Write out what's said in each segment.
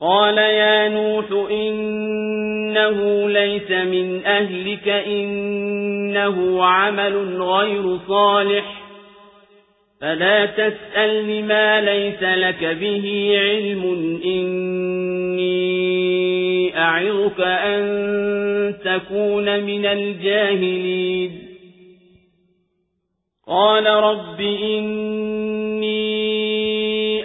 قال يا نوح إنه ليس من أهلك إنه عمل غير صالح. فلا تسأل لما ليس لك به علم إني أعظك أن تكون من الجاهلين. قال رب إني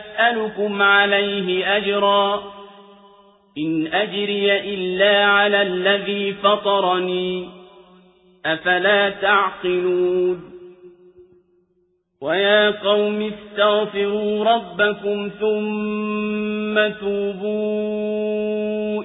أسألكم عليه أجرا. إن أجري إلا على الذي فطرني. أفلا تعقلون؟ ويا قوم استغفروا ربكم ثم توبوا